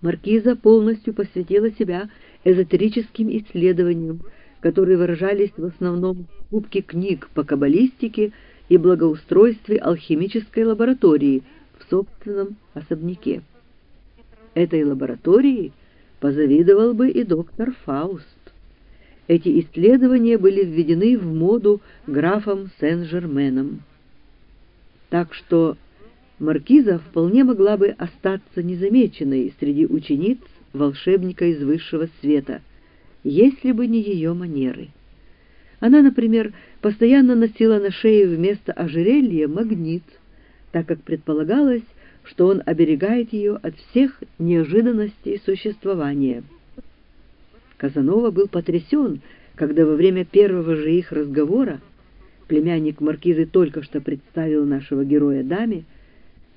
Маркиза полностью посвятила себя эзотерическим исследованиям, которые выражались в основном в кубке книг по каббалистике и благоустройстве алхимической лаборатории в собственном особняке. Этой лаборатории позавидовал бы и доктор Фауст. Эти исследования были введены в моду графом Сен-Жерменом. Так что маркиза вполне могла бы остаться незамеченной среди учениц волшебника из высшего света, если бы не ее манеры. Она, например, постоянно носила на шее вместо ожерелья магнит, так как предполагалось, что он оберегает ее от всех неожиданностей существования. Казанова был потрясен, когда во время первого же их разговора племянник маркизы только что представил нашего героя даме,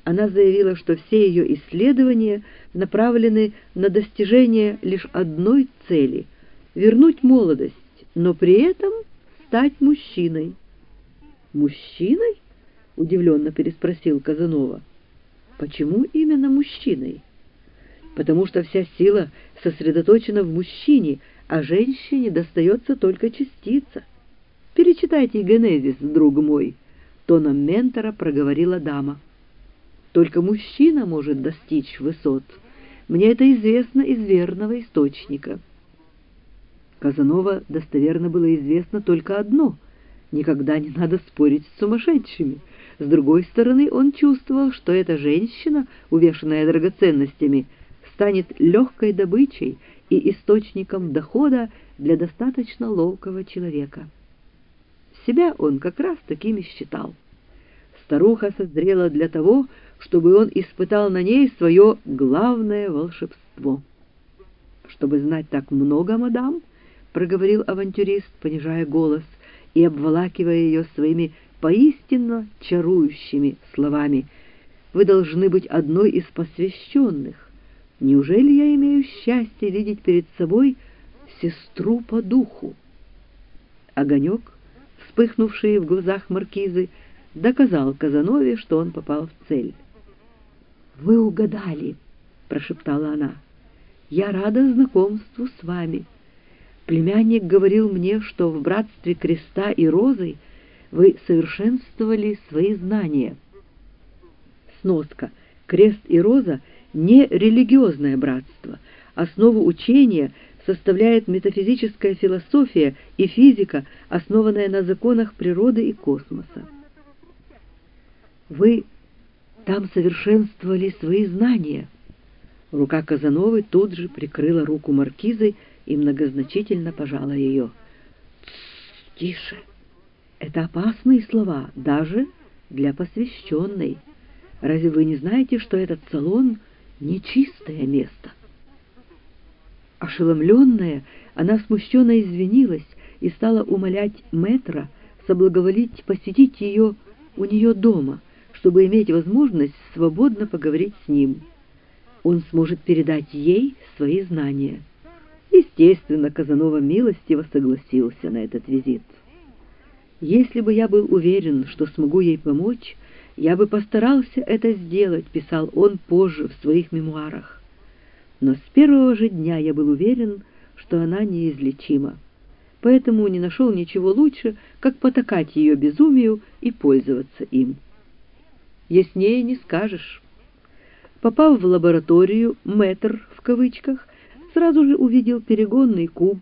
она заявила, что все ее исследования направлены на достижение лишь одной цели — вернуть молодость, но при этом стать мужчиной. «Мужчиной?» — удивленно переспросил Казанова. «Почему именно мужчиной?» «Потому что вся сила сосредоточена в мужчине, а женщине достается только частица. Перечитайте Генезис, друг мой», — тоном ментора проговорила дама. Только мужчина может достичь высот. Мне это известно из верного источника. Казанова достоверно было известно только одно — никогда не надо спорить с сумасшедшими. С другой стороны, он чувствовал, что эта женщина, увешанная драгоценностями, станет легкой добычей и источником дохода для достаточно ловкого человека. Себя он как раз такими считал. Старуха созрела для того, чтобы он испытал на ней свое главное волшебство. «Чтобы знать так много, мадам», — проговорил авантюрист, понижая голос и обволакивая ее своими поистинно чарующими словами, «вы должны быть одной из посвященных. Неужели я имею счастье видеть перед собой сестру по духу?» Огонек, вспыхнувший в глазах маркизы, доказал Казанове, что он попал в цель. «Вы угадали», — прошептала она. «Я рада знакомству с вами. Племянник говорил мне, что в братстве креста и розы вы совершенствовали свои знания». Сноска. Крест и роза — не религиозное братство. Основу учения составляет метафизическая философия и физика, основанная на законах природы и космоса. Вы там совершенствовали свои знания. Рука Казановой тут же прикрыла руку маркизы и многозначительно пожала ее. «Тише! Это опасные слова, даже для посвященной. Разве вы не знаете, что этот салон — нечистое место?» Ошеломленная, она смущенно извинилась и стала умолять мэтра соблаговолить посетить ее у нее дома — чтобы иметь возможность свободно поговорить с ним. Он сможет передать ей свои знания. Естественно, Казанова милостиво согласился на этот визит. «Если бы я был уверен, что смогу ей помочь, я бы постарался это сделать», — писал он позже в своих мемуарах. Но с первого же дня я был уверен, что она неизлечима. Поэтому не нашел ничего лучше, как потакать ее безумию и пользоваться им. Яснее не скажешь. Попав в лабораторию, мэтр, в кавычках, сразу же увидел перегонный куб,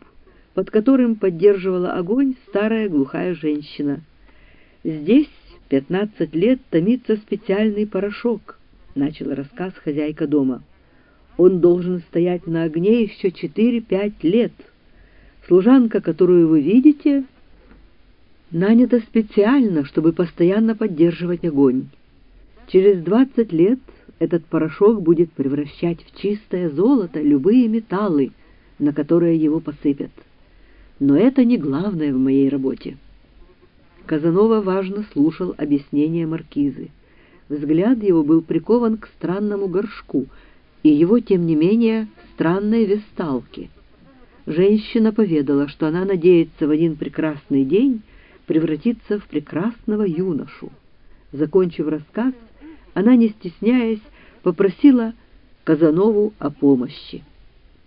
под которым поддерживала огонь старая глухая женщина. Здесь пятнадцать лет томится специальный порошок, начал рассказ хозяйка дома. Он должен стоять на огне еще четыре-пять лет. Служанка, которую вы видите, нанята специально, чтобы постоянно поддерживать огонь. Через 20 лет этот порошок будет превращать в чистое золото любые металлы, на которые его посыпят. Но это не главное в моей работе. Казанова важно слушал объяснения маркизы. Взгляд его был прикован к странному горшку и его, тем не менее, странной весталке. Женщина поведала, что она надеется в один прекрасный день превратиться в прекрасного юношу. Закончив рассказ, она, не стесняясь, попросила Казанову о помощи.